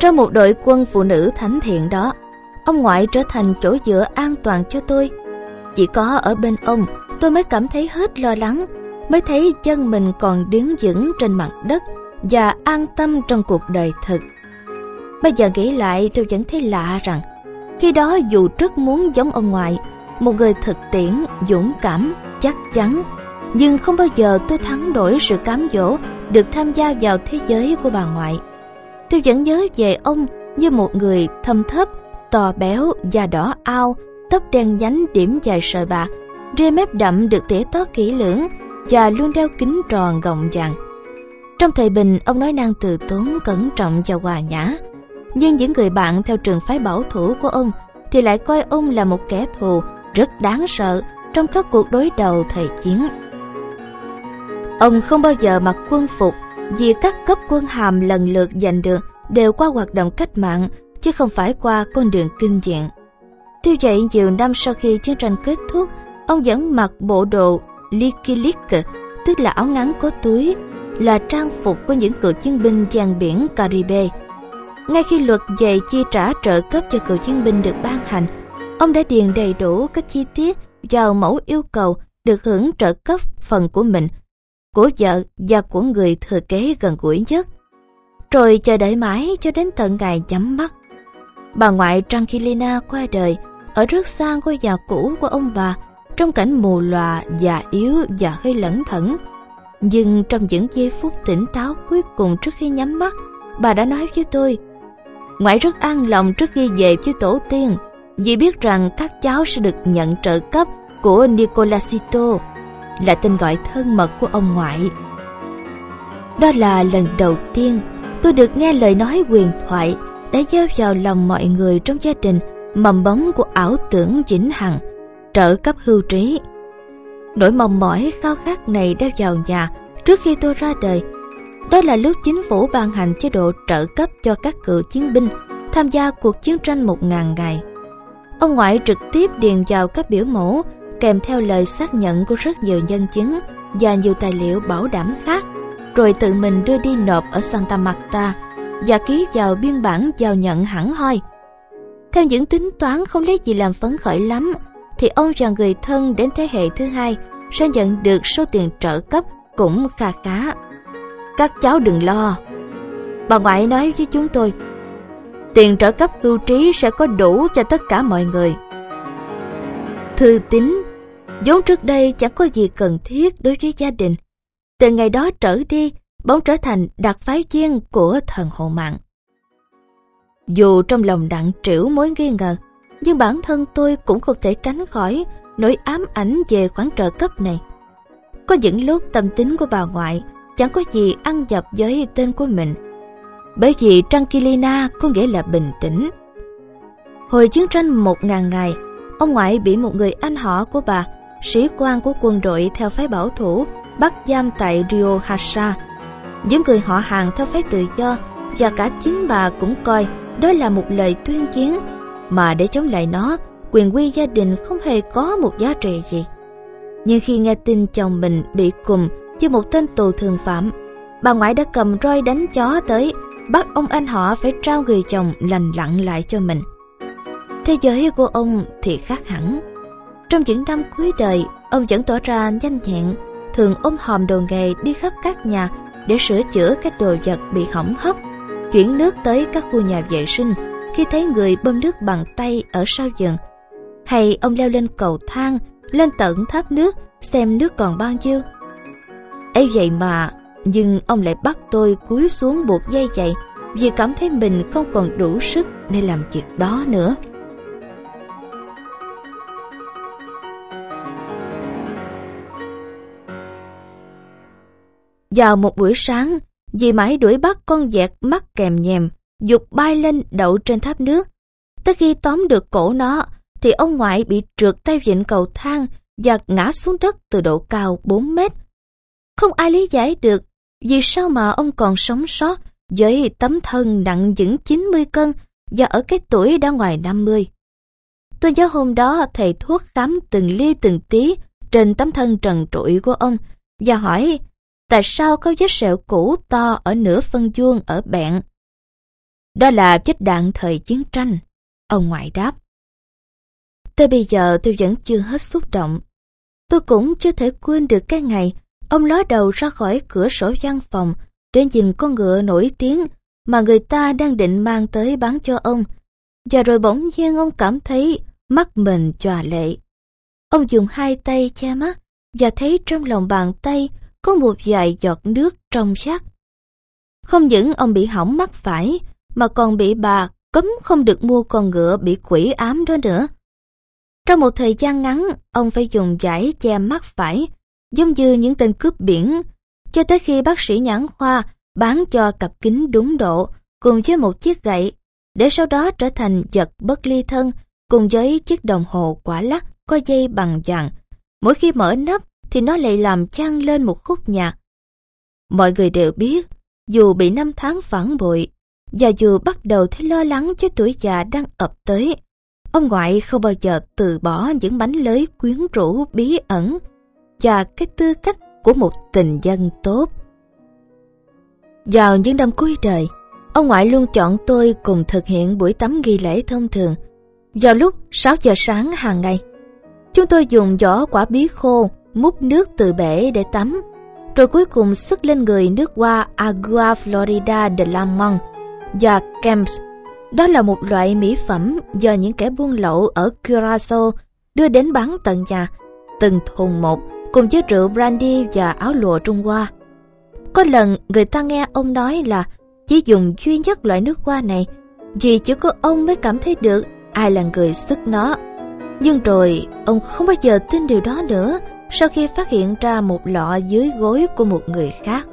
Trong một đội quân phụ nữ thánh thiện đó, ông ngoại trở thành chỗ dựa an toàn cho tôi. Chỉ có ở bên ông, tôi mới cảm thấy hết lo lắng, mới thấy chân mình còn đứng vững trên mặt đất và an tâm trong cuộc đời thực. Bây giờ nghĩ lại tôi vẫn thấy lạ rằng khi đó dù rất muốn giống ông ngoại, một người thực tiễn, dũng cảm, chắc chắn, nhưng không bao giờ tôi thắng đổi sự cám dỗ được tham gia vào thế giới của bà ngoại. Tôi vẫn nhớ về ông như một người thâm thấp, to béo, da đỏ ao, tóc đen nhánh điểm dài sợi bạc, ria mép đậm được tỉa tót kỹ lưỡng và luôn đeo kính tròn gọng vàng. Trong thời bình, ông nói năng từ tốn, cẩn trọng và hòa nhã. Nhưng những người bạn theo trường phái bảo thủ của ông thì lại coi ông là một kẻ thù rất đáng sợ trong các cuộc đối đầu thời chiến. Ông không bao giờ mặc quân phục vì các cấp quân hàm lần lượt giành được đều qua hoạt động cách mạng chứ không phải qua con đường kinh diện. Tuy vậy nhiều năm sau khi chiến tranh kết thúc, ông vẫn mặc bộ đồ likilik, tức là áo ngắn có túi, là trang phục của những cựu chiến binh giang biển Caribe. Ngay khi luật về chi trả trợ cấp cho cựu chiến binh được ban hành, ông đã điền đầy đủ các chi tiết vào mẫu yêu cầu được hưởng trợ cấp phần của mình, của vợ và của người thừa kế gần gũi nhất. Rồi chờ đợi mãi cho đến tận ngày nhắm mắt. Bà ngoại Tranquilina qua đời ở rất xa ngôi nhà cũ của ông bà trong cảnh mù lòa, già yếu và hơi lẩn thẩn. Nhưng trong những giây phút tỉnh táo cuối cùng trước khi nhắm mắt, bà đã nói với tôi Ngoại rất an lòng trước khi về với tổ tiên vì biết rằng các cháu sẽ được nhận trợ cấp của Nicolasito là tên gọi thân mật của ông ngoại. Đó là lần đầu tiên tôi được nghe lời nói huyền thoại đã gieo vào lòng mọi người trong gia đình mầm bóng của ảo tưởng vĩnh hằng, trợ cấp hưu trí. Nỗi mong mỏi khao khát này đeo vào nhà trước khi tôi ra đời. Đó là lúc chính phủ ban hành chế độ trợ cấp cho các cựu chiến binh tham gia cuộc chiến tranh một ngàn ngày. Ông ngoại trực tiếp điền vào các biểu mẫu kèm theo lời xác nhận của rất nhiều nhân chứng và nhiều tài liệu bảo đảm khác, rồi tự mình đưa đi nộp ở Santa Marta và ký vào biên bản giao nhận hẳn hoi. Theo những tính toán không lấy gì làm phấn khởi lắm, thì ông và người thân đến thế hệ thứ hai sẽ nhận được số tiền trợ cấp cũng kha khá. Các cháu đừng lo. Bà ngoại nói với chúng tôi, tiền trợ cấp hưu trí sẽ có đủ cho tất cả mọi người. Thư tín, vốn trước đây chẳng có gì cần thiết đối với gia đình. Từ ngày đó trở đi, bỗng trở thành đặc phái viên của thần hộ mạng. Dù trong lòng đặng trĩu mối nghi ngờ, nhưng bản thân tôi cũng không thể tránh khỏi nỗi ám ảnh về khoản trợ cấp này. Có những lúc tâm tính của bà ngoại chẳng có gì ăn dập với tên của mình. Bởi vì Tranquilina có nghĩa là bình tĩnh. Hồi chiến tranh một ngàn ngày, ông ngoại bị một người anh họ của bà, sĩ quan của quân đội theo phái bảo thủ, bắt giam tại Rio Hasa. Những người họ hàng theo phái tự do và cả chính bà cũng coi đó là một lời tuyên chiến mà để chống lại nó quyền quy gia đình không hề có một giá trị gì. Nhưng khi nghe tin chồng mình bị cùng như một tên tù thường phạm bà ngoại đã cầm roi đánh chó tới bắt ông anh họ phải trao người chồng lành lặn lại cho mình. Thế giới của ông thì khác hẳn trong những năm cuối đời, ông vẫn tỏ ra nhanh nhẹn. Thường ôm hòm đồ nghề đi khắp các nhà để sửa chữa các đồ vật bị hỏng hóc, chuyển nước tới các khu nhà vệ sinh khi thấy người bơm nước bằng tay ở sau giường. Hay ông leo lên cầu thang, lên tận tháp nước xem nước còn bao nhiêu. Ấy vậy mà, nhưng ông lại bắt tôi cúi xuống buộc dây giày vì cảm thấy mình không còn đủ sức để làm việc đó nữa. Vào một buổi sáng vì mãi đuổi bắt con vẹt mắt kèm nhèm, dục bay lên đậu trên tháp nước. Tới khi tóm được cổ nó, thì ông ngoại bị trượt tay vịn cầu thang và ngã xuống đất từ độ cao 4 mét. Không ai lý giải được vì sao mà ông còn sống sót với tấm thân nặng vững 90 cân và ở cái tuổi đã ngoài 50. Tôi nhớ hôm đó thầy thuốc khám từng ly từng tí trên tấm thân trần trụi của ông và hỏi tại sao có vết sẹo cũ to ở nửa phân vuông ở bẹn. Đó là vết đạn thời chiến tranh. Ông ngoại đáp. Tới bây giờ tôi vẫn chưa hết xúc động. Tôi cũng chưa thể quên được cái ngày ông ló đầu ra khỏi cửa sổ văn phòng để nhìn con ngựa nổi tiếng mà người ta đang định mang tới bán cho ông. Và rồi bỗng nhiên ông cảm thấy mắt mình tròa lệ. Ông dùng hai tay che mắt và thấy trong lòng bàn tay có một vài giọt nước trong sắc. Không những ông bị hỏng mắt phải, mà còn bị bà cấm không được mua con ngựa bị quỷ ám đó nữa. Trong một thời gian ngắn, ông phải dùng giải che mắt phải, giống như những tên cướp biển, cho tới khi bác sĩ nhãn khoa bán cho cặp kính đúng độ cùng với một chiếc gậy, để sau đó trở thành vật bất ly thân cùng với chiếc đồng hồ quả lắc có dây bằng vàng. Mỗi khi mở nắp thì nó lại làm chan lên một khúc nhạc. Mọi người đều biết, dù bị năm tháng phản bội, và dù bắt đầu thấy lo lắng cho tuổi già đang ập tới, ông ngoại không bao giờ từ bỏ những bánh lưới quyến rũ bí ẩn và cái tư cách của một tình dân tốt. Vào những năm cuối đời, ông ngoại luôn chọn tôi cùng thực hiện buổi tắm ghi lễ thông thường vào lúc 6 giờ sáng hàng ngày. Chúng tôi dùng vỏ quả bí khô múc nước từ bể để tắm, rồi cuối cùng sức lên người nước hoa Agua Florida de Lamont và kemps Đó là một loại mỹ phẩm do những kẻ buôn lậu ở Curacao đưa đến bán tận nhà, từng thùng một, cùng với rượu brandy và áo lụa Trung Hoa. Có lần người ta nghe ông nói là chỉ dùng duy nhất loại nước hoa này vì chỉ có ông mới cảm thấy được ai là người sức nó. Nhưng rồi ông không bao giờ tin điều đó nữa sau khi phát hiện ra một lọ dưới gối của một người khác.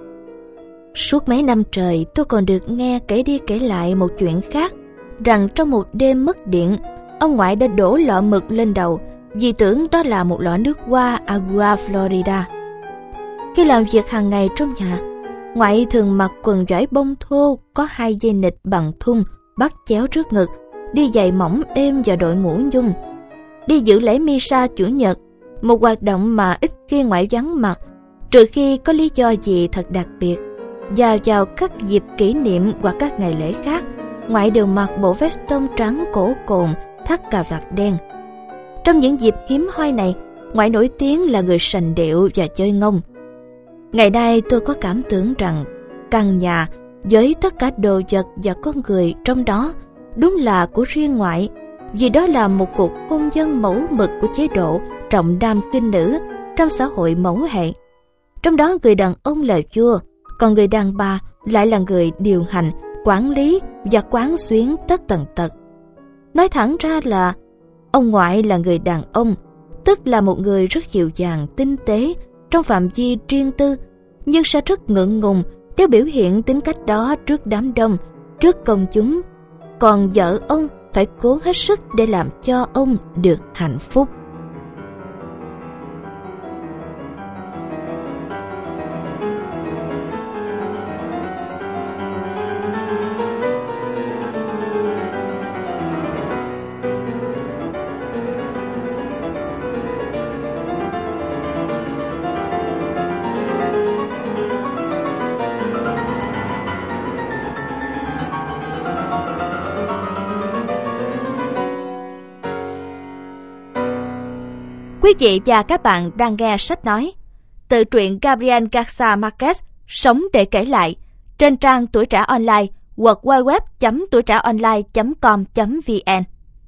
Suốt mấy năm trời tôi còn được nghe kể đi kể lại một chuyện khác rằng trong một đêm mất điện, ông ngoại đã đổ lọ mực lên đầu vì tưởng đó là một lọ nước hoa Agua Florida. Khi làm việc hàng ngày trong nhà, ngoại thường mặc quần vải bông thô có hai dây nịch bằng thun bắt chéo trước ngực, đi giày mỏng êm và đội mũ nhung. Đi giữ lễ Misa chủ nhật một hoạt động mà ít khi ngoại vắng mặt, trừ khi có lý do gì thật đặc biệt. vào vào các dịp kỷ niệm hoặc các ngày lễ khác, ngoại đều mặc bộ vest tông trắng cổ cồn, thắt cà vạt đen. Trong những dịp hiếm hoi này, ngoại nổi tiếng là người sành điệu và chơi ngông. Ngày nay tôi có cảm tưởng rằng căn nhà với tất cả đồ vật và con người trong đó đúng là của riêng ngoại vì đó là một cuộc hôn nhân mẫu mực của chế độ trọng nam khinh nữ trong xã hội mẫu hệ. Trong đó người đàn ông là vua, còn người đàn bà lại là người điều hành, quản lý và quán xuyến tất tần tật. Nói thẳng ra là ông ngoại là người đàn ông, tức là một người rất dịu dàng, tinh tế trong phạm vi riêng tư, nhưng sẽ rất ngượng ngùng nếu biểu hiện tính cách đó trước đám đông, trước công chúng. Còn vợ ông phải cố hết sức để làm cho ông được hạnh phúc. Quý vị và các bạn đang nghe sách nói. Tự truyện Gabriel Garcia Marquez, Sống để kể lại, trên trang tuổi trẻ online www.tuổi trẻ online.com.vn